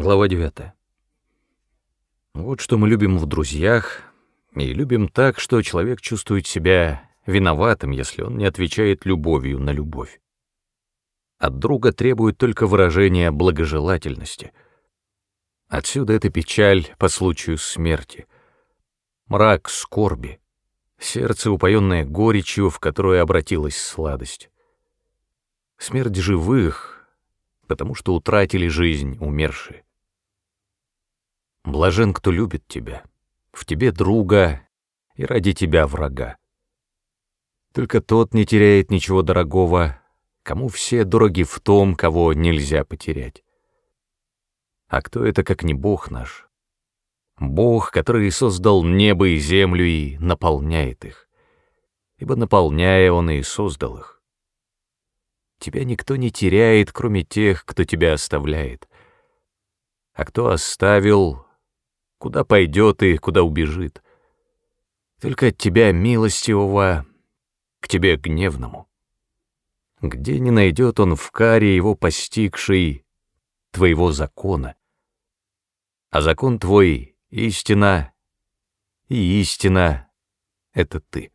Глава 9. Вот что мы любим в друзьях, и любим так, что человек чувствует себя виноватым, если он не отвечает любовью на любовь. От друга требует только выражения благожелательности. Отсюда эта печаль по случаю смерти, мрак скорби, сердце, упоенное горечью, в которое обратилась сладость. Смерть живых — потому что утратили жизнь умершие. Блажен, кто любит тебя, в тебе друга и ради тебя врага. Только тот не теряет ничего дорогого, кому все дороги в том, кого нельзя потерять. А кто это, как не Бог наш? Бог, который создал небо и землю и наполняет их. Ибо наполняя Он и создал их. Тебя никто не теряет, кроме тех, кто тебя оставляет. А кто оставил, куда пойдет и куда убежит. Только от тебя милостивого к тебе гневному. Где не найдет он в каре его постигший твоего закона? А закон твой — истина, и истина — это ты.